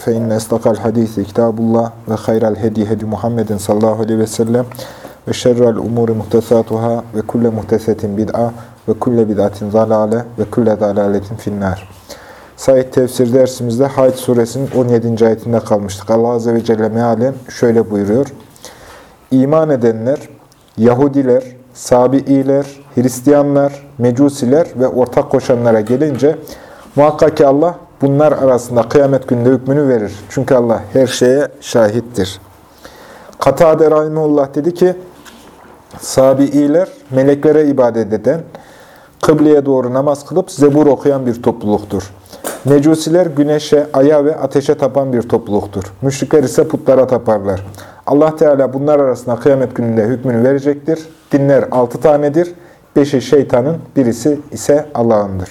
Fe inne estakal hadisi kitabullah ve hayral hedi hedi Muhammedin sallallahu aleyhi ve sellem ve şerrel umuri muhtesatuhâ ve kulle muhtesetin bid'a ve kulle bid'atin zalale ve kulle zalaletin finnâr. Said tefsir dersimizde Hayd suresinin 17. ayetinde kalmıştık. Allah Azze ve Celle mealen şöyle buyuruyor. İman edenler, Yahudiler, Sabi'iler, Hristiyanlar, Mecusiler ve ortak koşanlara gelince muhakkak ki Allah bunlar arasında kıyamet gününde hükmünü verir. Çünkü Allah her şeye şahittir. Katade Rahimullah dedi ki, Sabi'iler meleklere ibadet eden, kıbleye doğru namaz kılıp zebur okuyan bir topluluktur. Mecusiler güneşe, aya ve ateşe tapan bir topluluktur. Müşrikler ise putlara taparlar. Allah Teala bunlar arasında kıyamet gününde hükmünü verecektir. Dinler altı tanedir. Beşi şeytanın, birisi ise Allah'ındır.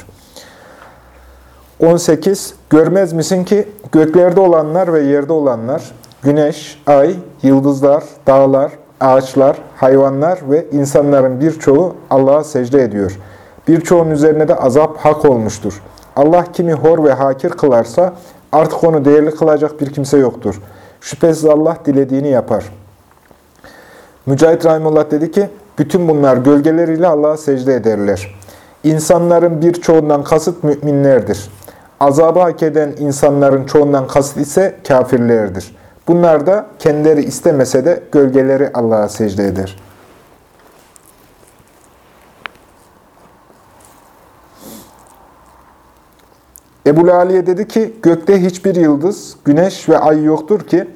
18. Görmez misin ki göklerde olanlar ve yerde olanlar, güneş, ay, yıldızlar, dağlar, ağaçlar, hayvanlar ve insanların birçoğu Allah'a secde ediyor. Birçoğunun üzerine de azap hak olmuştur. Allah kimi hor ve hakir kılarsa artık onu değerli kılacak bir kimse yoktur. Şüphesiz Allah dilediğini yapar. Mücahit Rahimullah dedi ki, bütün bunlar gölgeleriyle Allah'a secde ederler. İnsanların birçoğundan kasıt müminlerdir. Azabı hak eden insanların çoğundan kasıt ise kafirlerdir. Bunlar da kendileri istemese de gölgeleri Allah'a secde eder. Ebu Aliye dedi ki, gökte hiçbir yıldız, güneş ve ay yoktur ki,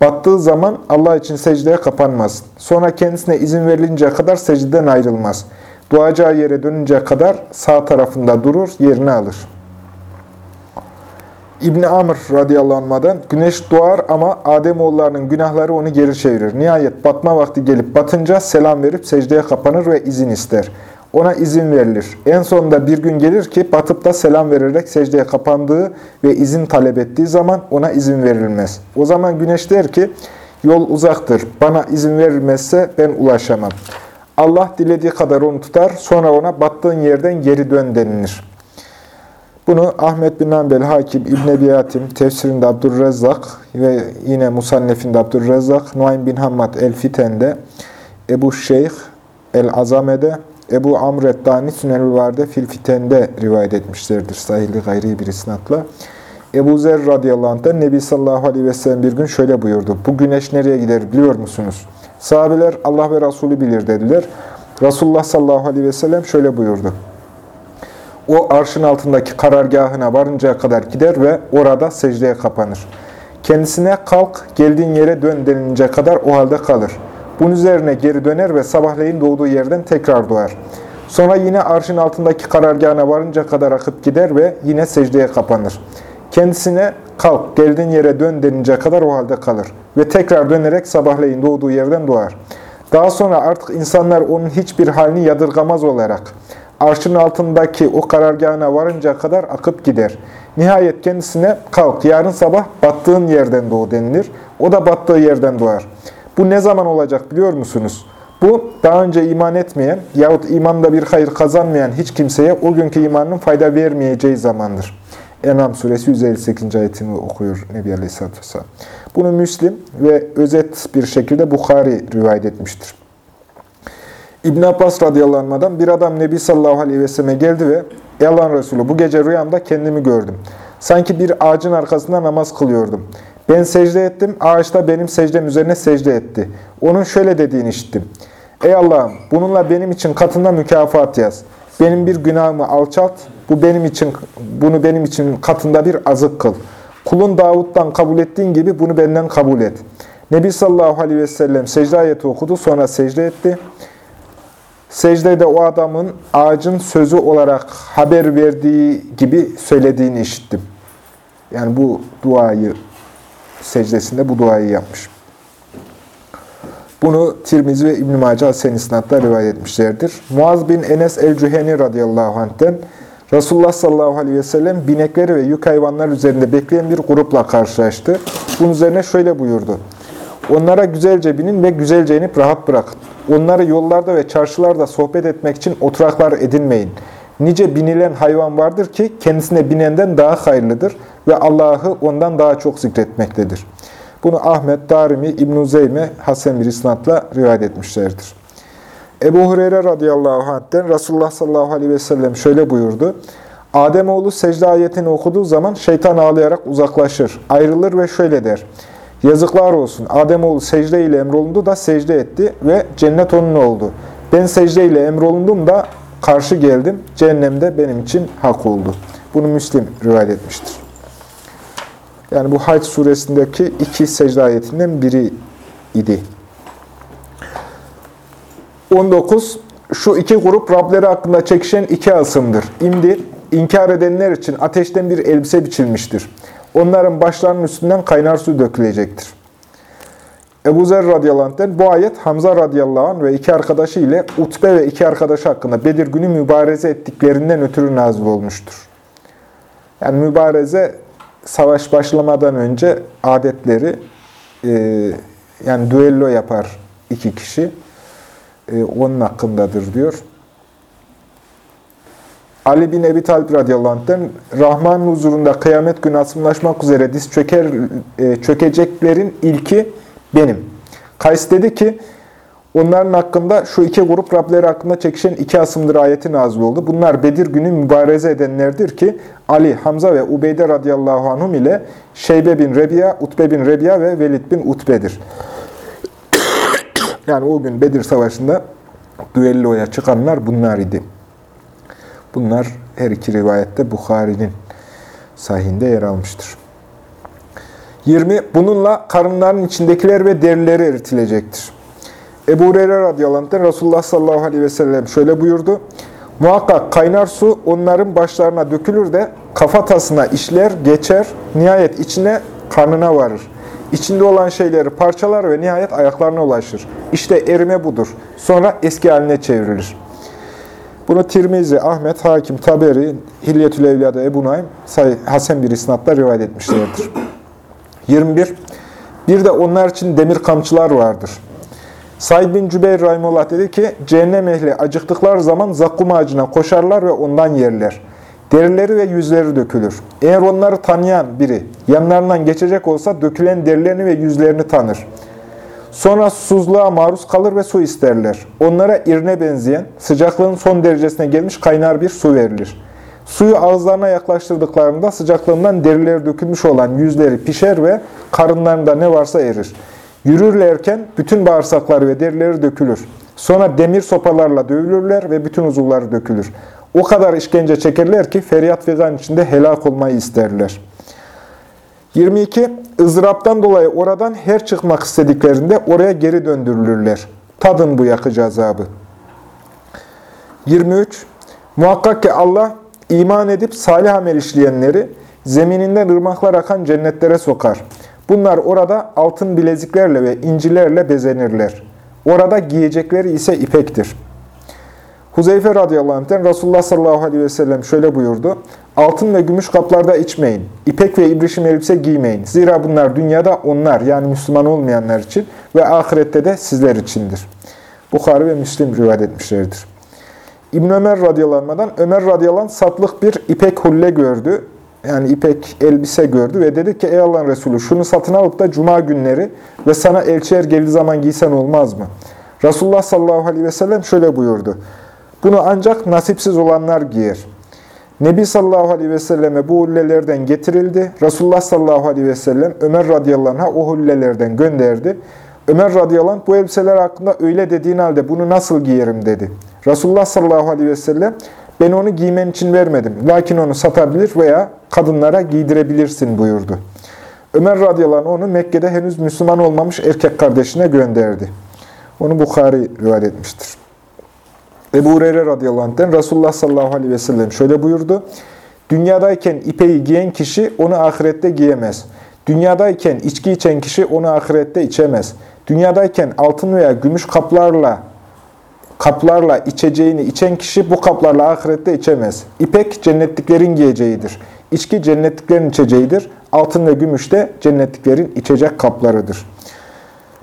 battığı zaman Allah için secdeye kapanmaz. Sonra kendisine izin verilince kadar secdeden ayrılmaz. Duacağı yere dönünce kadar sağ tarafında durur, yerini alır. İbni Amr radıyallahu anh'dan güneş doğar ama Ademoğullarının günahları onu geri çevirir. Nihayet batma vakti gelip batınca selam verip secdeye kapanır ve izin ister. Ona izin verilir. En sonunda bir gün gelir ki batıp da selam vererek secdeye kapandığı ve izin talep ettiği zaman ona izin verilmez. O zaman güneş der ki yol uzaktır. Bana izin verilmezse ben ulaşamam. Allah dilediği kadar onu tutar. Sonra ona battığın yerden geri dön denilir. Bunu Ahmet bin Hanbel, Hakim, İbn Ebi Yatim, tefsirinde Abdurrezzak ve yine Musannef'inde Abdurrezzak, Nuaym bin Hammad el-Fiten'de, Ebu Şeyh el-Azame'de, Ebu Amr Eddani Sünel-i Varde fil Fiten'de rivayet etmişlerdir. Sahili gayri bir isnatla. Ebu Zer radıyallahu anh'da Nebi sallallahu aleyhi ve sellem bir gün şöyle buyurdu. Bu güneş nereye gider biliyor musunuz? Sahabeler Allah ve Resulü bilir dediler. Resulullah sallallahu aleyhi ve sellem şöyle buyurdu. O arşın altındaki karargahına varıncaya kadar gider ve orada secdeye kapanır. Kendisine kalk, geldiğin yere dön denilince kadar o halde kalır. Bunun üzerine geri döner ve sabahleyin doğduğu yerden tekrar doğar. Sonra yine arşın altındaki karargahına varınca kadar akıp gider ve yine secdeye kapanır. Kendisine kalk, geldiğin yere dön denince kadar o halde kalır. Ve tekrar dönerek sabahleyin doğduğu yerden doğar. Daha sonra artık insanlar onun hiçbir halini yadırgamaz olarak arşın altındaki o karargahına varınca kadar akıp gider. Nihayet kendisine kalk, yarın sabah battığın yerden doğu denilir. O da battığı yerden doğar. Bu ne zaman olacak biliyor musunuz? Bu daha önce iman etmeyen yahut imanda bir hayır kazanmayan hiç kimseye o günkü imanın fayda vermeyeceği zamandır. Enam suresi 158. ayetini okuyor Nebi Aleyhisselatü Vesselam. Bunu Müslim ve özet bir şekilde Bukhari rivayet etmiştir. İbn Abbas radıyallahu bir adam Nebi sallallahu aleyhi ve selleme geldi ve Ey Allah'ın Resulü bu gece rüyamda kendimi gördüm. Sanki bir ağacın arkasında namaz kılıyordum. Ben secde ettim, ağaç da benim secdem üzerine secde etti. Onun şöyle dediğini işittim. Ey Allah'ım bununla benim için katında mükafat yaz. Benim bir günahımı alçalt, bu benim için bunu benim için katında bir azık kıl. Kulun Davud'dan kabul ettiğin gibi bunu benden kabul et. Nebi sallallahu aleyhi ve sellem secde ayeti okudu, sonra secde etti. Secdede o adamın ağacın sözü olarak haber verdiği gibi söylediğini işittim. Yani bu duayı, secdesinde bu duayı yapmış. Bunu Tirmizi ve İbn-i Mace Hasen rivayet etmişlerdir. Muaz bin Enes el-Cüheni radıyallahu anh'ten Resulullah sallallahu aleyhi ve sellem binekleri ve yük hayvanlar üzerinde bekleyen bir grupla karşılaştı. Bunun üzerine şöyle buyurdu. Onlara güzelce binin ve güzelce inip rahat bırakın. Onları yollarda ve çarşılarda sohbet etmek için oturaklar edinmeyin. Nice binilen hayvan vardır ki kendisine binenden daha hayırlıdır ve Allah'ı ondan daha çok zikretmektedir. Bunu Ahmet, Darimi, İbn-i Zeyme, Hasan bir isnatla rivayet etmişlerdir. Ebu Hureyre radıyallahu anh'ten Resulullah sallallahu aleyhi ve sellem şöyle buyurdu. Ademoğlu secde ayetini okuduğu zaman şeytan ağlayarak uzaklaşır, ayrılır ve şöyle der. Yazıklar olsun. Ademoğlu secde ile emrolundu da secde etti ve cennet onun oldu. Ben secde ile emrolundum da karşı geldim. Cehennemde benim için hak oldu. Bunu Müslim rivayet etmiştir. Yani bu Hac suresindeki iki secde ayetinden biri idi. 19. Şu iki grup Rableri hakkında çekişen iki asımdır. İmdir, inkar edenler için ateşten bir elbise biçilmiştir. Onların başlarının üstünden kaynar su dökülecektir. Ebu Zer radıyallahu bu ayet Hamza radıyallahu anh ve iki arkadaşı ile Utbe ve iki arkadaşı hakkında Bedir günü mübareze ettiklerinden ötürü nazil olmuştur. Yani mübareze savaş başlamadan önce adetleri e, yani düello yapar iki kişi. E, onun hakkındadır diyor. Ali bin Ebi Talib radıyallahu anh'ten Rahman'ın huzurunda kıyamet günü asımlaşmak üzere diz çöker, e, çökeceklerin ilki benim. Kays dedi ki, onların hakkında şu iki grup Rableri hakkında çekişen iki asımdır ayeti nazil oldu. Bunlar Bedir günü mübareze edenlerdir ki Ali, Hamza ve Ubeyde radıyallahu anhum ile Şeybe bin Rebiya, Utbe bin Rebiya ve Velid bin Utbe'dir. yani o gün Bedir Savaşı'nda düelloya çıkanlar bunlar idi. Bunlar her iki rivayette Bukhari'nin sahihinde yer almıştır. 20. Bununla karınların içindekiler ve derileri eritilecektir. Ebu Hureyre radıyallahu anh'ten Resulullah sallallahu aleyhi ve sellem şöyle buyurdu. Muhakkak kaynar su onların başlarına dökülür de kafatasına işler, geçer, nihayet içine karnına varır. İçinde olan şeyleri parçalar ve nihayet ayaklarına ulaşır. İşte erime budur. Sonra eski haline çevrilir. Bunu Tirmizi, Ahmet, Hakim, Taberi, Hilyetül Evliya'da Ebu Naim, Hasan bir isnatla rivayet etmişlerdir. 21. Bir de onlar için demir kamçılar vardır. Said bin Cübeyr Rahimullah dedi ki, cehennem ehli acıktıkları zaman zakkum ağacına koşarlar ve ondan yerler. Derileri ve yüzleri dökülür. Eğer onları tanıyan biri yanlarından geçecek olsa dökülen derilerini ve yüzlerini tanır. Sonra susuzluğa maruz kalır ve su isterler. Onlara irne benzeyen, sıcaklığın son derecesine gelmiş kaynar bir su verilir. Suyu ağızlarına yaklaştırdıklarında sıcaklığından derileri dökülmüş olan yüzleri pişer ve karınlarında ne varsa erir. Yürürlerken bütün bağırsakları ve derileri dökülür. Sonra demir sopalarla dövülürler ve bütün uzuvları dökülür. O kadar işkence çekerler ki feryat figan içinde helak olmayı isterler. 22. ızdıraptan dolayı oradan her çıkmak istediklerinde oraya geri döndürülürler. Tadın bu yakıcı azabı. 23. Muhakkak ki Allah iman edip salih amel işleyenleri zemininden ırmaklar akan cennetlere sokar. Bunlar orada altın bileziklerle ve incilerle bezenirler. Orada giyecekleri ise ipektir. Huzeyfe radıyallahu anh'ten Resulullah sallallahu aleyhi ve sellem şöyle buyurdu. Altın ve gümüş kaplarda içmeyin. İpek ve ibrişim elbise giymeyin. Zira bunlar dünyada onlar yani Müslüman olmayanlar için ve ahirette de sizler içindir. Bukhari ve Müslim rivayet etmişlerdir. İbn Ömer radıyallahu Ömer radıyallahu satlık bir ipek hulle gördü. Yani ipek elbise gördü ve dedi ki ey Allah'ın Resulü şunu satın alıp da cuma günleri ve sana elçiler geldiği zaman giysen olmaz mı? Resulullah sallallahu aleyhi ve sellem şöyle buyurdu. Bunu ancak nasipsiz olanlar giyer. Nebi sallallahu aleyhi ve selleme bu hullelerden getirildi. Resulullah sallallahu aleyhi ve sellem Ömer radıyallahu anh'a o hullelerden gönderdi. Ömer radıyallahu anh bu elbiseler hakkında öyle dediğin halde bunu nasıl giyerim dedi. Resulullah sallallahu aleyhi ve sellem ben onu giymen için vermedim. Lakin onu satabilir veya kadınlara giydirebilirsin buyurdu. Ömer radıyallahu anh onu Mekke'de henüz Müslüman olmamış erkek kardeşine gönderdi. Onu Bukhari rivayet etmiştir. Ebu Hureyre radıyallahu anh'ten Resulullah sallallahu aleyhi ve sellem şöyle buyurdu. Dünyadayken ipeyi giyen kişi onu ahirette giyemez. Dünyadayken içki içen kişi onu ahirette içemez. Dünyadayken altın veya gümüş kaplarla kaplarla içeceğini içen kişi bu kaplarla ahirette içemez. İpek cennetliklerin giyeceğidir. İçki cennetliklerin içeceğidir. Altın ve gümüş de cennetliklerin içecek kaplarıdır.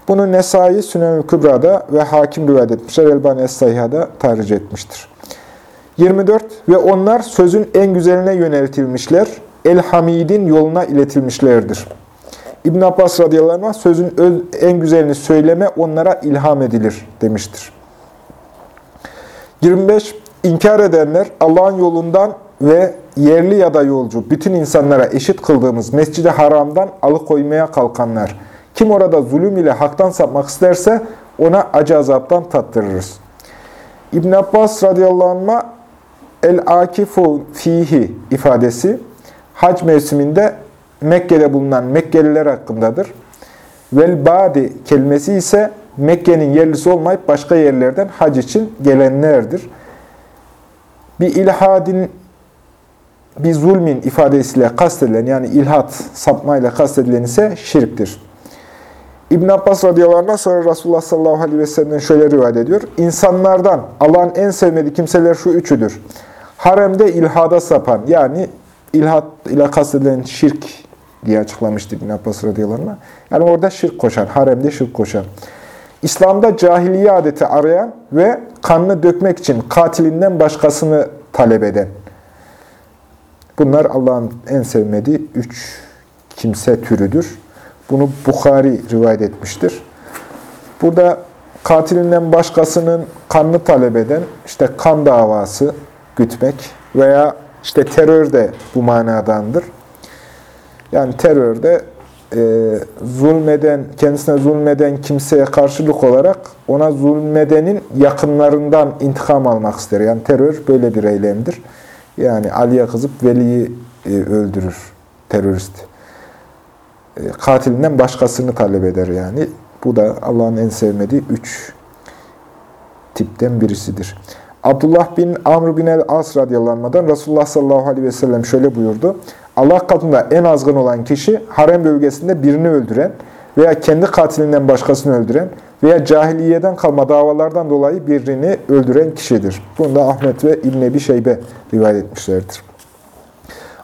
Bunu Nesai Sünen-ül Kübra'da ve Hakim rivayet etmişler. Elbani Es-Sayha'da tarih etmiştir. 24. Ve onlar sözün en güzeline yöneltilmişler. El-Hamid'in yoluna iletilmişlerdir. İbn Abbas radıyallahu anh sözün en güzelini söyleme onlara ilham edilir demiştir. 25. İnkar edenler Allah'ın yolundan ve yerli ya da yolcu bütün insanlara eşit kıldığımız mescidi haramdan alıkoymaya kalkanlar. Kim orada zulüm ile haktan sapmak isterse ona acı azaptan tattırırız. İbn Abbas radıyallahu anh'a el-akifu fihi ifadesi hac mevsiminde Mekke'de bulunan Mekkeliler hakkındadır. Vel badi kelimesi ise Mekke'nin yerlisi olmayıp başka yerlerden hac için gelenlerdir. Bir ilhadin, bir zulmin ifadesiyle kastedilen yani ilhat, sapmayla kastedilen ise şirktir. İbn Abbas radıyallahu sonra Resulullah sallallahu aleyhi ve sellem'den şöyle rivayet ediyor. İnsanlardan Allah'ın en sevmediği kimseler şu üçüdür. Haremde ilhada sapan yani ilhat ile kastedilen şirk diye açıklamıştı İbn Abbas radıyallahu anh. Yani orada şirk koşan, haremde şirk koşan. İslam'da cahiliye adeti arayan ve kanını dökmek için katilinden başkasını talep eden. Bunlar Allah'ın en sevmediği üç kimse türüdür. Bunu Bukhari rivayet etmiştir. Burada katilinden başkasının kanını talep eden, işte kan davası gütmek veya işte terör de bu manadandır. Yani terörde e, zulmeden, kendisine zulmeden kimseye karşılık olarak ona zulmedenin yakınlarından intikam almak ister. Yani terör böyle bir eylemdir. Yani Ali'ye kızıp Veli'yi e, öldürür terörist. E, katilinden başkasını talep eder yani. Bu da Allah'ın en sevmediği üç tipten birisidir. Abdullah bin Amr bin el-As radıyallahu Resulullah sallallahu aleyhi ve sellem şöyle buyurdu. Allah katında en azgın olan kişi harem bölgesinde birini öldüren veya kendi katilinden başkasını öldüren veya cahiliyeden kalma davalardan dolayı birini öldüren kişidir. Bunu da Ahmet ve İbn Ebi Şeybe rivayet etmişlerdir.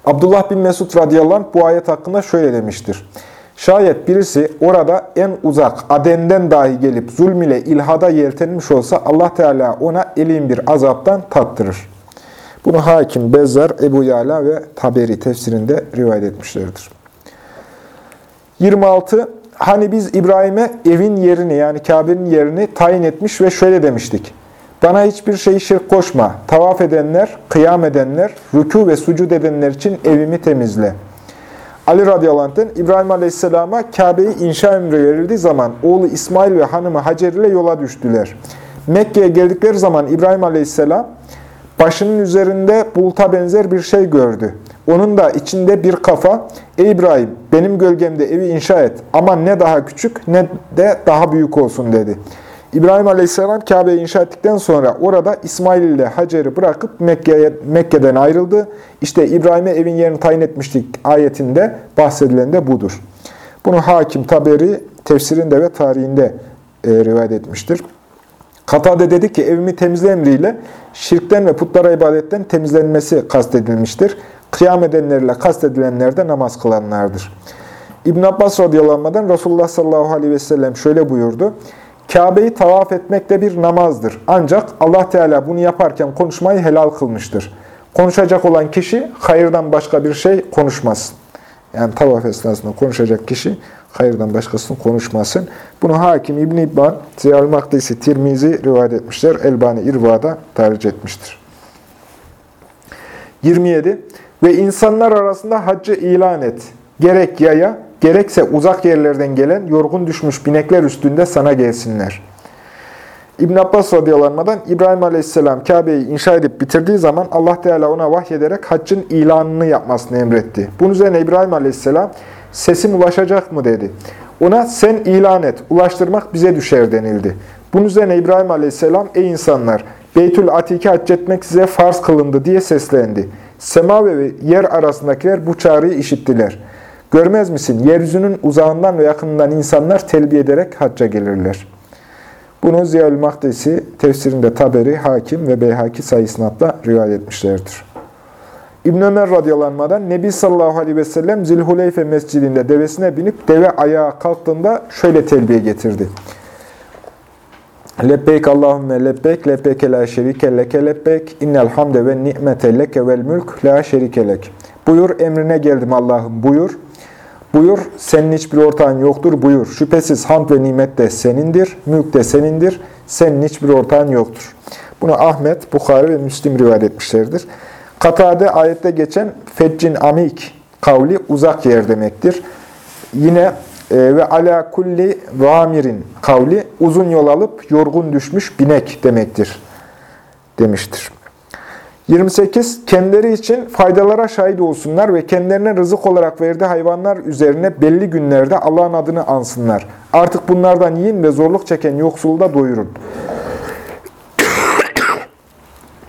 Abdullah bin Mesud radıyallahu anh bu ayet hakkında şöyle demiştir. Şayet birisi orada en uzak Aden'den dahi gelip zulm ile ilhada yeltenmiş olsa Allah Teala ona elin bir azaptan tattırır. Bunu Hakim, Bezzar, Ebu Yala ve Taberi tefsirinde rivayet etmişlerdir. 26. Hani biz İbrahim'e evin yerini yani Kabe'nin yerini tayin etmiş ve şöyle demiştik. Bana hiçbir şeyi şirk koşma. Tavaf edenler, kıyam edenler, rükû ve sucud edenler için evimi temizle. Ali radıyallahu anh'ten İbrahim aleyhisselama Kabe'yi inşa emri verildiği zaman oğlu İsmail ve hanımı Hacer ile yola düştüler. Mekke'ye geldikleri zaman İbrahim aleyhisselam başının üzerinde buluta benzer bir şey gördü. Onun da içinde bir kafa, ''Ey İbrahim, benim gölgemde evi inşa et ama ne daha küçük ne de daha büyük olsun.'' dedi. İbrahim Aleyhisselam Kabe'yi inşa ettikten sonra orada İsmail ile Hacer'i bırakıp Mekke'ye, Mekke'den ayrıldı. İşte İbrahim'e evin yerini tayin etmiştik ayetinde bahsedilen de budur. Bunu Hakim Taberi tefsirinde ve tarihinde e, rivayet etmiştir. Katade dedi ki evimi temizle emriyle şirkten ve putlara ibadetten temizlenmesi kastedilmiştir. Kıyam edenlerle kastedilenler de namaz kılanlardır. İbn Abbas radıyallahu anh'dan Resulullah sallallahu aleyhi ve sellem şöyle buyurdu. Kabe'yi tavaf etmek de bir namazdır. Ancak Allah Teala bunu yaparken konuşmayı helal kılmıştır. Konuşacak olan kişi hayırdan başka bir şey konuşmasın. Yani tavaf esnasında konuşacak kişi hayırdan başkasını konuşmasın. Bunu Hakim İbn İbban, Ziyal Makdisi, Tirmizi rivayet etmişler. Elbani İrva'da tercih etmiştir. 27. Ve insanlar arasında haccı ilan et. Gerek yaya, gerekse uzak yerlerden gelen yorgun düşmüş binekler üstünde sana gelsinler. İbn Abbas radıyallahu İbrahim aleyhisselam Kabe'yi inşa edip bitirdiği zaman Allah Teala ona vahyederek haccın ilanını yapmasını emretti. Bunun üzerine İbrahim aleyhisselam sesim ulaşacak mı dedi. Ona sen ilan et, ulaştırmak bize düşer denildi. Bunun üzerine İbrahim aleyhisselam ey insanlar Beytül Atik'e hac etmek size farz kılındı diye seslendi. Sema ve yer arasındakiler bu çağrıyı işittiler. Görmez misin? Yeryüzünün uzağından ve yakınından insanlar telbiye ederek hacca gelirler. Bunu Ziyal Mahdesi tefsirinde Taberi, Hakim ve Beyhaki sayısınatla rivayet etmişlerdir. İbn Ömer radyalanmadan Nebi sallallahu aleyhi ve sellem Zilhuleyfe mescidinde devesine binip deve ayağa kalktığında şöyle telbiye getirdi. Lebbeyk Allahümme lebbeyk, lebbeyke la şerike leke lebbeyk, innel hamde ve ni'mete leke vel mülk la şerike lek. Buyur, emrine geldim Allah'ım, buyur. Buyur, senin hiçbir ortağın yoktur, buyur. Şüphesiz hamd ve nimet de senindir, mülk de senindir, senin hiçbir ortağın yoktur. Bunu Ahmet, Bukhari ve Müslim rivayet etmişlerdir. Katade ayette geçen feccin amik kavli uzak yer demektir. Yine e, ve ala kulli vamirin kavli uzun yol alıp yorgun düşmüş binek demektir demiştir. 28. Kendileri için faydalara şahit olsunlar ve kendilerine rızık olarak verdiği hayvanlar üzerine belli günlerde Allah'ın adını ansınlar. Artık bunlardan yiyin ve zorluk çeken yoksulu da doyurun.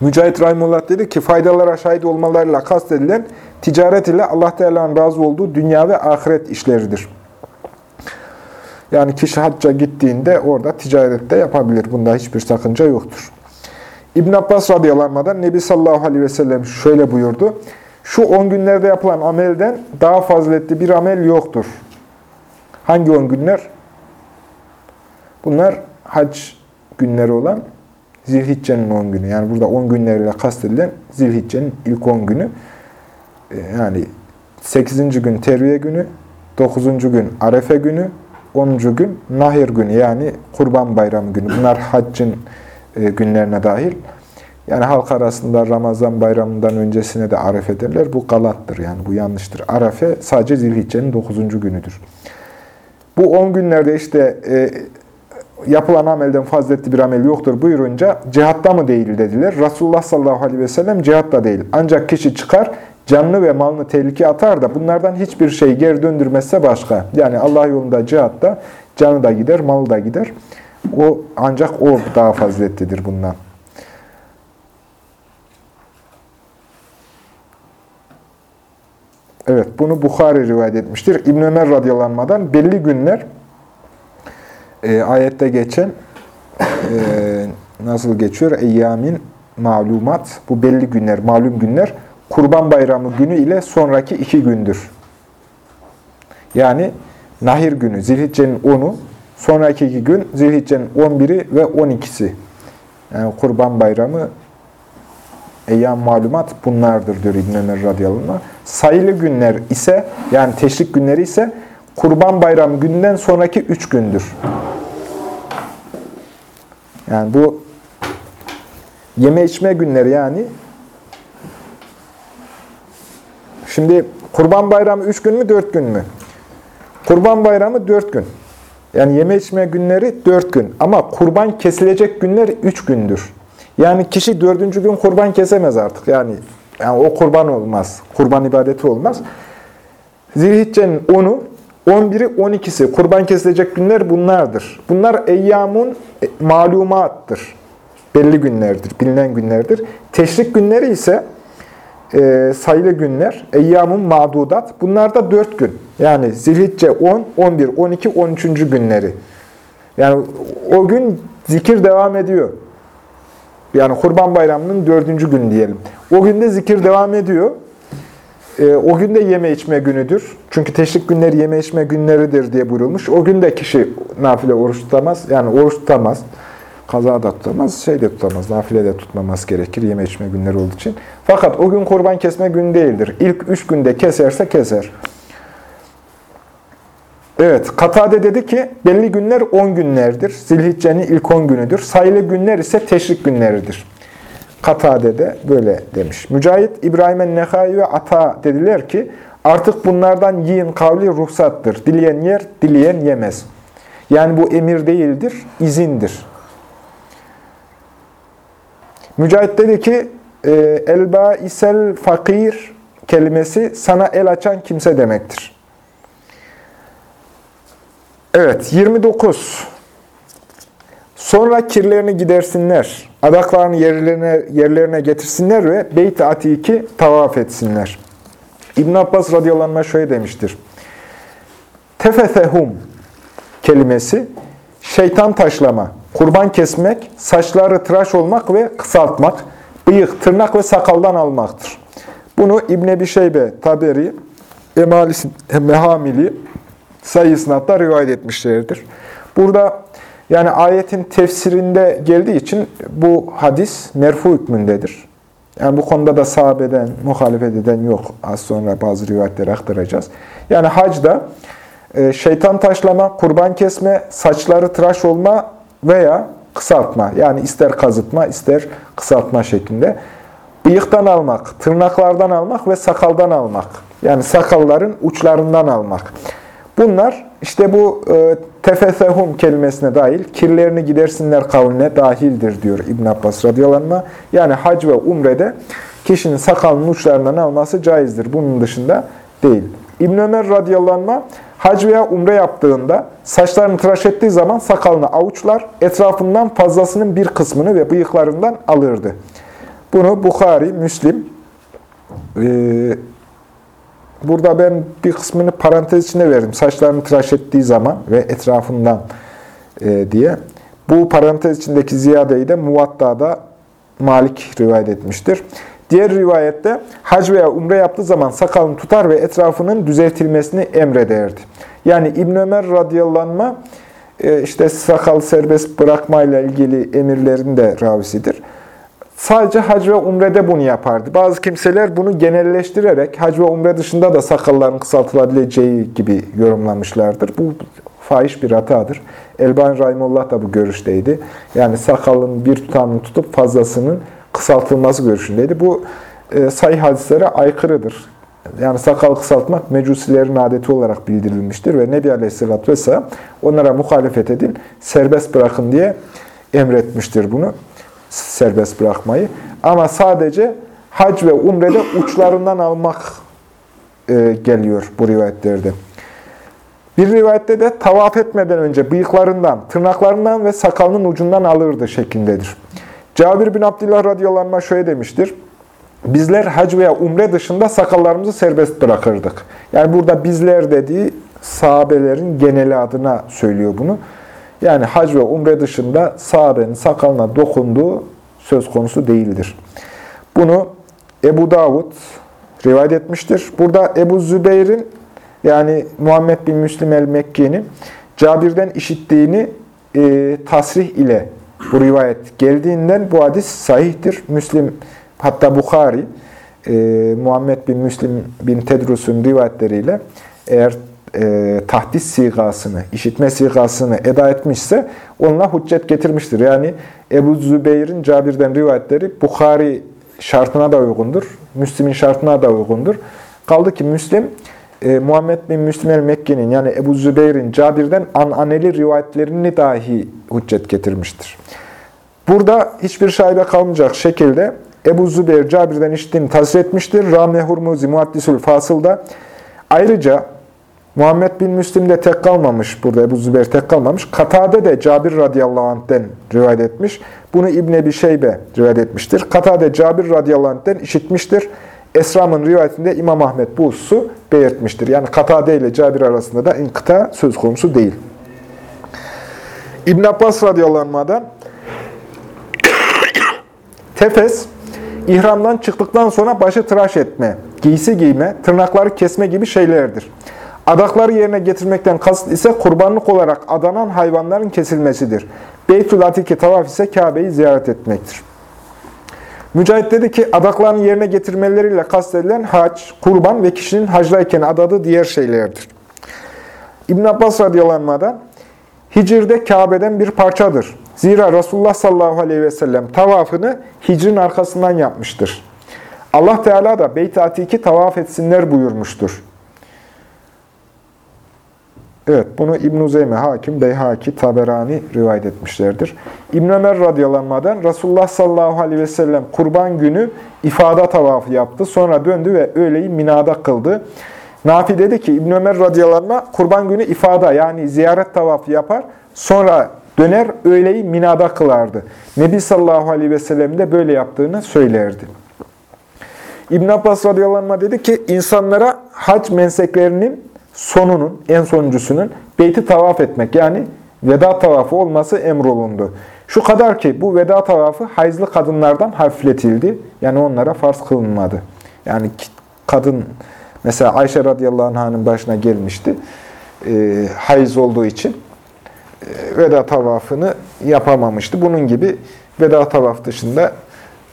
Mücahit Rahimullah dedi ki faydalara şahit olmalarıyla kastedilen ticaret ile Allah Teala'nın razı olduğu dünya ve ahiret işleridir. Yani kişi hacca gittiğinde orada ticarette yapabilir. Bunda hiçbir sakınca yoktur. İbn Abbas radıyallahu Nebi sallallahu aleyhi ve sellem şöyle buyurdu. Şu 10 günlerde yapılan amelden daha faziletli bir amel yoktur. Hangi 10 günler? Bunlar hac günleri olan Zilhicce'nin 10 günü. Yani burada 10 günleriyle kastedilen Zilhicce'nin ilk 10 günü. Ee, yani 8. gün terviye günü, 9. gün arefe günü, 10. gün nahir günü yani kurban bayramı günü. Bunlar haccın günlerine dahil. Yani halk arasında Ramazan bayramından öncesine de arefe derler. Bu galattır yani bu yanlıştır. Arefe sadece Zilhicce'nin 9. günüdür. Bu 10 günlerde işte e, yapılan amelden faziletli bir amel yoktur buyurunca cihatta mı değil dediler. Resulullah sallallahu aleyhi ve sellem cihatta değil. Ancak kişi çıkar, canlı ve malını tehlikeye atar da bunlardan hiçbir şey geri döndürmezse başka. Yani Allah yolunda cihatta canı da gider, malı da gider. O ancak o daha faziletlidir bundan. Evet, bunu Bukhari rivayet etmiştir. İbn Ömer radyalanmadan belli günler e, ayette geçen e, nasıl geçiyor? Eyyamin malumat. Bu belli günler, malum günler. Kurban bayramı günü ile sonraki iki gündür. Yani Nahir günü, Zilhicce'nin 10'u, sonraki iki gün Zilhicce'nin 11'i ve 12'si. Yani Kurban bayramı, eyyam malumat bunlardır diyor İbn Ömer radıyallahu. Sayılı günler ise, yani teşrik günleri ise Kurban bayramı günden sonraki üç gündür. Yani bu yeme içme günleri yani. Şimdi Kurban Bayramı üç gün mü, dört gün mü? Kurban Bayramı dört gün. Yani yeme içme günleri dört gün. Ama kurban kesilecek günler üç gündür. Yani kişi dördüncü gün kurban kesemez artık. Yani, yani o kurban olmaz. Kurban ibadeti olmaz. Zilhicce'nin 10'u 11'i 12'si kurban kesilecek günler bunlardır. Bunlar eyyamun e, malumattır. Belli günlerdir, bilinen günlerdir. Teşrik günleri ise e, sayılı günler, eyyamun mağdudat. Bunlar da 4 gün. Yani zilhicce 10, 11, 12, 13. günleri. Yani o gün zikir devam ediyor. Yani Kurban Bayramı'nın dördüncü gün diyelim. O günde zikir devam ediyor. E, o gün de yeme içme günüdür. Çünkü teşrik günleri yeme içme günleridir diye buyurulmuş. O gün de kişi nafile oruç tutamaz. Yani oruç tutamaz. Kaza da tutamaz, şey de tutamaz. Nafile de tutmaması gerekir yeme içme günleri olduğu için. Fakat o gün kurban kesme günü değildir. İlk üç günde keserse keser. Evet, Katade dedi ki belli günler 10 günlerdir. Zilhicce'nin ilk 10 günüdür. Sayılı günler ise teşrik günleridir. Katade de böyle demiş. Mücahit, İbrahim'e Nehai ve Ata dediler ki, artık bunlardan yiyin kavli ruhsattır. Dileyen yer, dileyen yemez. Yani bu emir değildir, izindir. Mücahit dedi ki, e, elba isel fakir kelimesi sana el açan kimse demektir. Evet, 29. Sonra kirlerini gidersinler, adaklarını yerlerine, yerlerine getirsinler ve Beyt-i Atik'i tavaf etsinler. İbn Abbas radıyallahu anh şöyle demiştir. tefethehum kelimesi şeytan taşlama, kurban kesmek, saçları tıraş olmak ve kısaltmak, bıyık, tırnak ve sakaldan almaktır. Bunu İbn Ebi Şeybe, Taberi, Emalis, Mehamili sayısınatta rivayet etmişlerdir. Burada yani ayetin tefsirinde geldiği için bu hadis merfu hükmündedir. Yani bu konuda da sahabeden, muhalefet eden yok. Az sonra bazı rivayetleri aktaracağız. Yani hacda e, şeytan taşlama, kurban kesme, saçları tıraş olma veya kısaltma. Yani ister kazıtma, ister kısaltma şeklinde. Bıyıktan almak, tırnaklardan almak ve sakaldan almak. Yani sakalların uçlarından almak. Bunlar işte bu e, tefesehum kelimesine dahil, kirlerini gidersinler kavline dahildir diyor İbn Abbas radıyallahu Yani hac ve umrede kişinin sakalının uçlarından alması caizdir. Bunun dışında değil. İbn Ömer radıyallahu hac veya umre yaptığında saçlarını tıraş ettiği zaman sakalını avuçlar, etrafından fazlasının bir kısmını ve bıyıklarından alırdı. Bunu Bukhari, Müslim, e, Burada ben bir kısmını parantez içine verdim. Saçlarını tıraş ettiği zaman ve etrafından e, diye. Bu parantez içindeki ziyadeyi de Muvatta'da Malik rivayet etmiştir. Diğer rivayette hac veya umre yaptığı zaman sakalını tutar ve etrafının düzeltilmesini emrederdi. Yani İbn Ömer radıyallahu e, işte sakal serbest bırakmayla ilgili emirlerin de ravisidir. Sadece hac ve umrede bunu yapardı. Bazı kimseler bunu genelleştirerek hac ve umre dışında da sakalların kısaltılabileceği gibi yorumlamışlardır. Bu fahiş bir hatadır. Elbani Rahimullah da bu görüşteydi. Yani sakalın bir tutamını tutup fazlasının kısaltılması görüşündeydi. Bu e, sayı hadislere aykırıdır. Yani sakal kısaltmak mecusilerin adeti olarak bildirilmiştir ve Nebi Aleyhisselatü Vesselam onlara muhalefet edin, serbest bırakın diye emretmiştir bunu serbest bırakmayı. Ama sadece hac ve umrede uçlarından almak e, geliyor bu rivayetlerde. Bir rivayette de tavaf etmeden önce bıyıklarından, tırnaklarından ve sakalının ucundan alırdı şeklindedir. Cabir bin Abdullah radıyallahu anh şöyle demiştir. Bizler hac veya umre dışında sakallarımızı serbest bırakırdık. Yani burada bizler dediği sahabelerin geneli adına söylüyor bunu. Yani hac ve umre dışında sahabenin sakalına dokunduğu söz konusu değildir. Bunu Ebu Davud rivayet etmiştir. Burada Ebu Zübeyir'in yani Muhammed bin Müslim el-Mekki'nin Cabir'den işittiğini e, tasrih ile bu rivayet geldiğinden bu hadis sahihtir. Müslim hatta Bukhari e, Muhammed bin Müslim bin Tedrus'un rivayetleriyle eğer e, tahdis sigasını, işitme sigasını eda etmişse onunla hüccet getirmiştir. Yani Ebu Zübeyir'in Cabir'den rivayetleri Bukhari şartına da uygundur. Müslim'in şartına da uygundur. Kaldı ki Müslim, e, Muhammed bin Müslim el-Mekke'nin yani Ebu Zübeyir'in Cabir'den ananeli rivayetlerini dahi hüccet getirmiştir. Burada hiçbir şaibe kalmayacak şekilde Ebu Zübeyir Cabir'den işittiğini tasvir etmiştir. Rame Hurmuzi Muaddisül Fasıl'da ayrıca Muhammed bin Müslim de tek kalmamış burada, Ebu Zübeyir tek kalmamış. Katade de Cabir radıyallahu anh'den rivayet etmiş. Bunu İbn Ebi Şeybe rivayet etmiştir. Katade Cabir radıyallahu anh'den işitmiştir. Esram'ın rivayetinde İmam Ahmet bu hususu belirtmiştir. Yani Katade ile Cabir arasında da inkıta söz konusu değil. İbn Abbas radıyallahu anh'dan Tefes, ihramdan çıktıktan sonra başı tıraş etme, giysi giyme, tırnakları kesme gibi şeylerdir. Adakları yerine getirmekten kasıt ise kurbanlık olarak adanan hayvanların kesilmesidir. Beytül Atike tavaf ise Kabe'yi ziyaret etmektir. Mücahit dedi ki adaklarını yerine getirmeleriyle kastedilen hac, kurban ve kişinin hacdayken adadığı diğer şeylerdir. İbn Abbas radıyallahu Hicr'de Kabe'den bir parçadır. Zira Resulullah sallallahu aleyhi ve sellem tavafını hicrin arkasından yapmıştır. Allah Teala da Beyt-i Atik'i tavaf etsinler buyurmuştur. Evet, bunu İbn-i Zeyme, Hakim, Beyhaki, Taberani rivayet etmişlerdir. İbn Ömer radıyallahu Resulullah sallallahu aleyhi ve sellem kurban günü ifada tavafı yaptı. Sonra döndü ve öğleyi minada kıldı. Nafi dedi ki İbn Ömer radıyallahu kurban günü ifada yani ziyaret tavafı yapar. Sonra döner öğleyi minada kılardı. Nebi sallallahu aleyhi ve sellem de böyle yaptığını söylerdi. İbn Abbas radıyallahu dedi ki insanlara hac menseklerinin sonunun, en sonuncusunun beyti tavaf etmek yani veda tavafı olması emrolundu. Şu kadar ki bu veda tavafı hayızlı kadınlardan hafifletildi. Yani onlara farz kılınmadı. Yani kadın mesela Ayşe radıyallahu anh'ın başına gelmişti. E, hayız olduğu için e, veda tavafını yapamamıştı. Bunun gibi veda tavaf dışında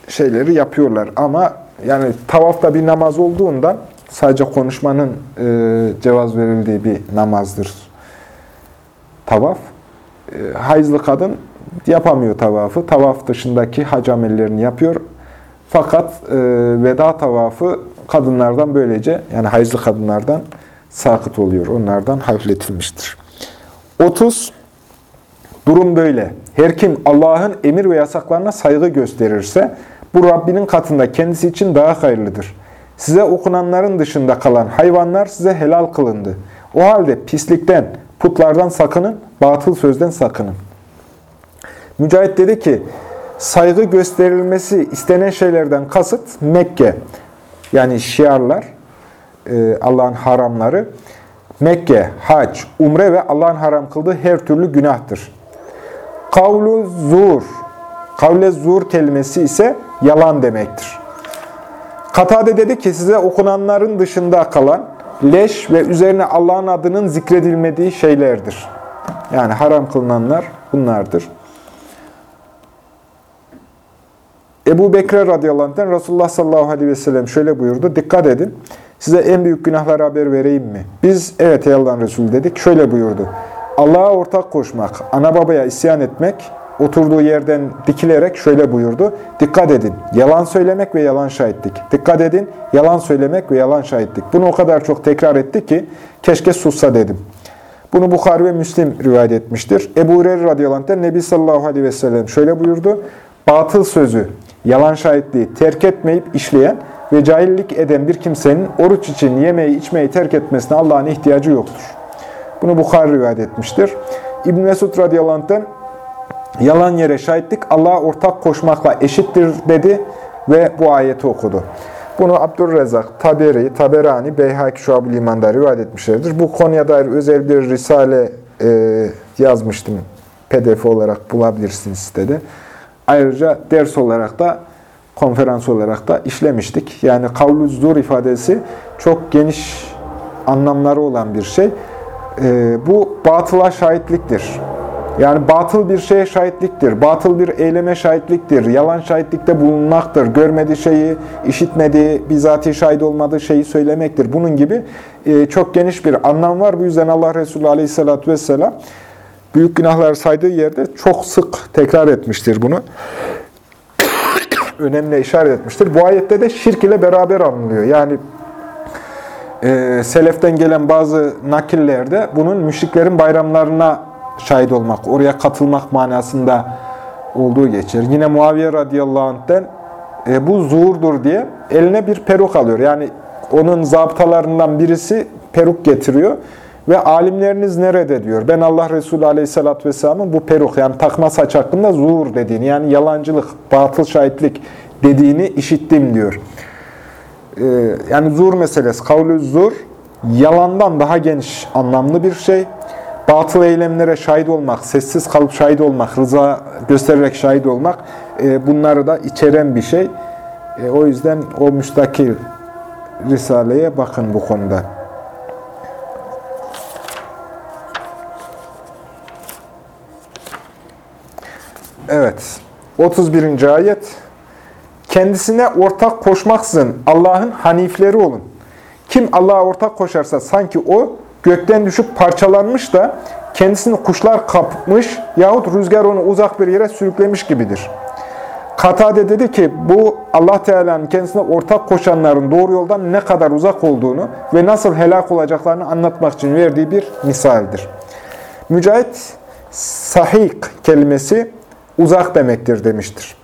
şeyleri yapıyorlar. Ama yani tavafta bir namaz olduğundan sadece konuşmanın e, cevaz verildiği bir namazdır tavaf. E, hayızlı kadın yapamıyor tavafı. Tavaf dışındaki hac amellerini yapıyor. Fakat e, veda tavafı kadınlardan böylece yani hayızlı kadınlardan sakıt oluyor. Onlardan hafifletilmiştir. 30. Durum böyle. Her kim Allah'ın emir ve yasaklarına saygı gösterirse bu Rabbinin katında kendisi için daha hayırlıdır. Size okunanların dışında kalan hayvanlar size helal kılındı. O halde pislikten, putlardan sakının, batıl sözden sakının. Mücahit dedi ki, saygı gösterilmesi istenen şeylerden kasıt Mekke. Yani şiarlar, e, Allah'ın haramları. Mekke, hac, umre ve Allah'ın haram kıldığı her türlü günahtır. Kavlu zur, kavle zur kelimesi ise yalan demektir. Katade dedi ki size okunanların dışında kalan leş ve üzerine Allah'ın adının zikredilmediği şeylerdir. Yani haram kılınanlar bunlardır. Ebu Bekir radıyallahu anh'ten Resulullah sallallahu aleyhi ve sellem şöyle buyurdu. Dikkat edin. Size en büyük günahları haber vereyim mi? Biz evet ey Allah'ın Resulü dedik. Şöyle buyurdu. Allah'a ortak koşmak, ana babaya isyan etmek, oturduğu yerden dikilerek şöyle buyurdu. Dikkat edin, yalan söylemek ve yalan şahitlik. Dikkat edin, yalan söylemek ve yalan şahitlik. Bunu o kadar çok tekrar etti ki keşke sussa dedim. Bunu Bukhari ve Müslim rivayet etmiştir. Ebu Hureyre radıyallahu anh'ten Nebi sallallahu aleyhi ve sellem şöyle buyurdu. Batıl sözü, yalan şahitliği terk etmeyip işleyen ve cahillik eden bir kimsenin oruç için yemeği içmeyi terk etmesine Allah'ın ihtiyacı yoktur. Bunu Bukhari rivayet etmiştir. İbn Mesud radıyallahu anh'tan yalan yere şahitlik Allah'a ortak koşmakla eşittir dedi ve bu ayeti okudu. Bunu Abdurrezzak, Taberi, Taberani, Beyhaki Şuab-ı İman'da rivayet etmişlerdir. Bu konuya dair özel bir risale e, yazmıştım. PDF olarak bulabilirsiniz sitede. Ayrıca ders olarak da, konferans olarak da işlemiştik. Yani kavlu zur ifadesi çok geniş anlamları olan bir şey. E, bu batıla şahitliktir. Yani batıl bir şeye şahitliktir, batıl bir eyleme şahitliktir, yalan şahitlikte bulunmaktır, görmediği şeyi, işitmediği, bizatihi şahit olmadığı şeyi söylemektir. Bunun gibi e, çok geniş bir anlam var. Bu yüzden Allah Resulü Aleyhisselatü vesselam büyük günahları saydığı yerde çok sık tekrar etmiştir bunu. Önemli işaret etmiştir. Bu ayette de şirk ile beraber anılıyor. Yani e, seleften gelen bazı nakillerde bunun müşriklerin bayramlarına şahit olmak, oraya katılmak manasında olduğu geçer. Yine Muaviye radıyallahu anh'ten e, bu zuhurdur diye eline bir peruk alıyor. Yani onun zaptalarından birisi peruk getiriyor ve alimleriniz nerede diyor. Ben Allah Resulü aleyhissalatü vesselamın bu peruk yani takma saç hakkında zuhur dediğini yani yalancılık, batıl şahitlik dediğini işittim diyor. Ee, yani zur meselesi, kavlü zur yalandan daha geniş anlamlı bir şey. Batıl eylemlere şahit olmak, sessiz kalıp şahit olmak, rıza göstererek şahit olmak e, bunları da içeren bir şey. E, o yüzden o müstakil Risale'ye bakın bu konuda. Evet. 31. ayet. Kendisine ortak koşmaksızın Allah'ın hanifleri olun. Kim Allah'a ortak koşarsa sanki o gökten düşüp parçalanmış da kendisini kuşlar kapmış yahut rüzgar onu uzak bir yere sürüklemiş gibidir. Katade dedi ki bu Allah Teala'nın kendisine ortak koşanların doğru yoldan ne kadar uzak olduğunu ve nasıl helak olacaklarını anlatmak için verdiği bir misaldir. Mücahit sahik kelimesi uzak demektir demiştir.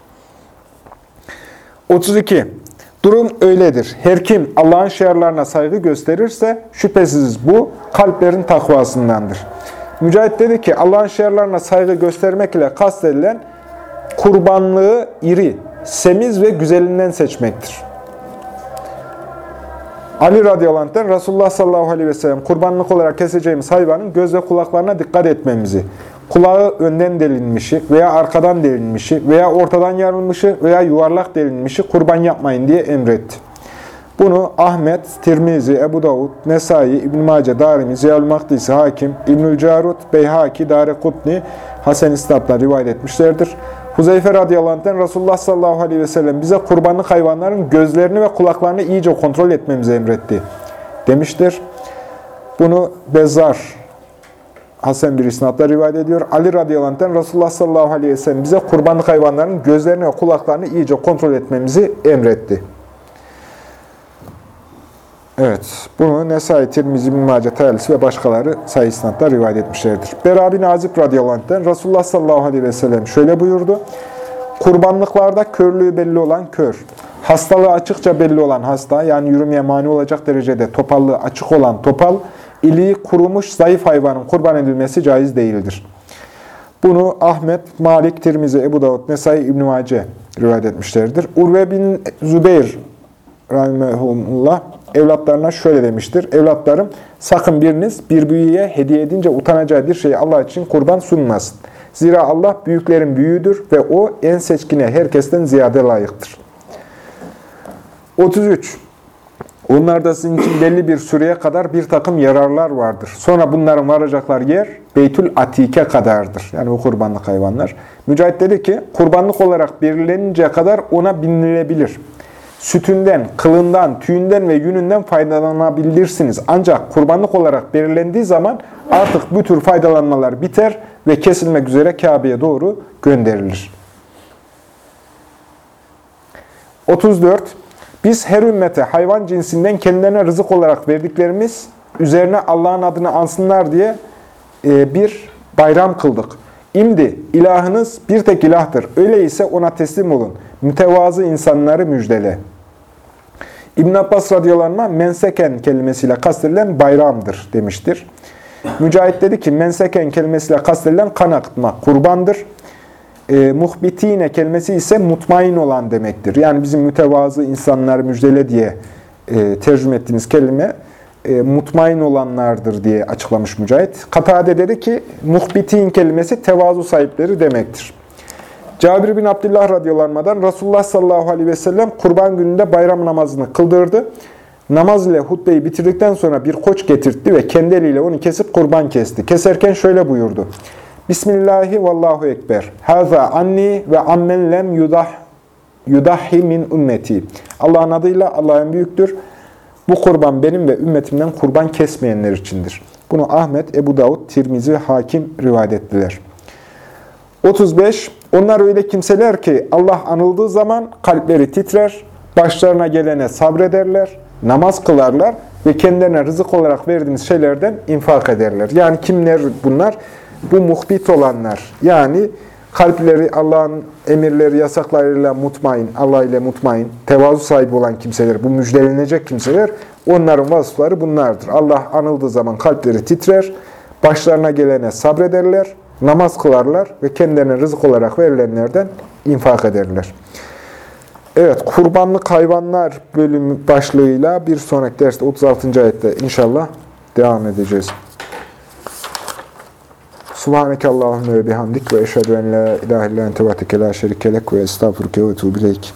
32. Durum öyledir. Her kim Allah'ın şiarlarına saygı gösterirse şüphesiz bu kalplerin takvasındandır. Mücahit dedi ki Allah'ın şiarlarına saygı göstermek ile kastedilen kurbanlığı iri, semiz ve güzelinden seçmektir. Ali radıyallahu anh'ten Resulullah sallallahu aleyhi ve sellem kurbanlık olarak keseceğimiz hayvanın göz ve kulaklarına dikkat etmemizi, kulağı önden delinmişi veya arkadan delinmişi veya ortadan yarılmışı veya yuvarlak delinmişi kurban yapmayın diye emretti. Bunu Ahmet, Tirmizi, Ebu Davud, Nesai, İbn-i Mace, Darimi, Ziyal Mahdisi, Hakim, İbnül Carut, Beyhaki, Dare Kutni, Hasan İstab'la rivayet etmişlerdir. Huzeyfe radıyallahu anh'ten Resulullah sallallahu aleyhi ve sellem bize kurbanlık hayvanların gözlerini ve kulaklarını iyice kontrol etmemizi emretti demiştir. Bunu Bezzar Hasan bir isnatla rivayet ediyor. Ali radıyallahu anh'ten Resulullah sallallahu aleyhi ve sellem bize kurbanlık hayvanların gözlerini ve kulaklarını iyice kontrol etmemizi emretti. Evet, bunu Nesai, Tirmizi, Mace, Tayalisi ve başkaları sayı isnatla rivayet etmişlerdir. Bera bin Azib radıyallahu anh'ten Resulullah sallallahu aleyhi ve sellem şöyle buyurdu. Kurbanlıklarda körlüğü belli olan kör, hastalığı açıkça belli olan hasta, yani yürümeye mani olacak derecede topallığı açık olan topal, iliği kurumuş zayıf hayvanın kurban edilmesi caiz değildir. Bunu Ahmet, Malik, Tirmizi, Ebu Davud, Nesai, İbn-i Mace rivayet etmişlerdir. Urve bin Zübeyir rahimehullah evlatlarına şöyle demiştir. Evlatlarım sakın biriniz bir büyüye hediye edince utanacağı bir şeyi Allah için kurban sunmasın. Zira Allah büyüklerin büyüğüdür ve o en seçkine herkesten ziyade layıktır. 33. Onlarda sizin için belli bir süreye kadar bir takım yararlar vardır. Sonra bunların varacaklar yer Beytül Atike kadardır. Yani bu kurbanlık hayvanlar. Mücahit dedi ki kurbanlık olarak belirleninceye kadar ona binilebilir sütünden, kılından, tüyünden ve yününden faydalanabilirsiniz. Ancak kurbanlık olarak belirlendiği zaman artık bu tür faydalanmalar biter ve kesilmek üzere Kabe'ye doğru gönderilir. 34. Biz her ümmete hayvan cinsinden kendilerine rızık olarak verdiklerimiz üzerine Allah'ın adını ansınlar diye e, bir bayram kıldık. İmdi ilahınız bir tek ilahtır. Öyleyse ona teslim olun. Mütevazı insanları müjdele. İbn Abbas radıyallahu menseken kelimesiyle kastedilen bayramdır demiştir. Mücahit dedi ki menseken kelimesiyle kastedilen kan akıtma, kurbandır. E, muhbitine kelimesi ise mutmain olan demektir. Yani bizim mütevazı insanlar müjdele diye e, tercüme ettiğimiz kelime e, mutmain olanlardır diye açıklamış Mücahit. Katade dedi ki muhbitin kelimesi tevazu sahipleri demektir. Cabir bin Abdullah radıyallahu Resulullah sallallahu aleyhi ve sellem kurban gününde bayram namazını kıldırdı. Namaz ile hutbeyi bitirdikten sonra bir koç getirtti ve kendi eliyle onu kesip kurban kesti. Keserken şöyle buyurdu. Bismillahi vallahu ekber. Haza anni ve ammen lem yudah yudahi min ümmeti. Allah'ın adıyla Allah'ın büyüktür. Bu kurban benim ve ümmetimden kurban kesmeyenler içindir. Bunu Ahmet, Ebu Davud, Tirmizi, Hakim rivayet ettiler. 35. Onlar öyle kimseler ki Allah anıldığı zaman kalpleri titrer, başlarına gelene sabrederler, namaz kılarlar ve kendilerine rızık olarak verdiğimiz şeylerden infak ederler. Yani kimler bunlar? Bu muhbit olanlar. Yani kalpleri Allah'ın emirleri, yasaklarıyla mutmain, Allah ile mutmain, tevazu sahibi olan kimseler, bu müjdelenecek kimseler, onların vasıfları bunlardır. Allah anıldığı zaman kalpleri titrer, başlarına gelene sabrederler, namaz kılarlar ve kendilerine rızık olarak verilenlerden infak ederler. Evet, kurbanlık hayvanlar bölümü başlığıyla bir sonraki derste 36. ayette inşallah devam edeceğiz. Subhaneke Allahümme ve bihamdik ve eşhedü en la ilahe illa ente ve la şerikelek ve estağfurke ve tuğbileyk.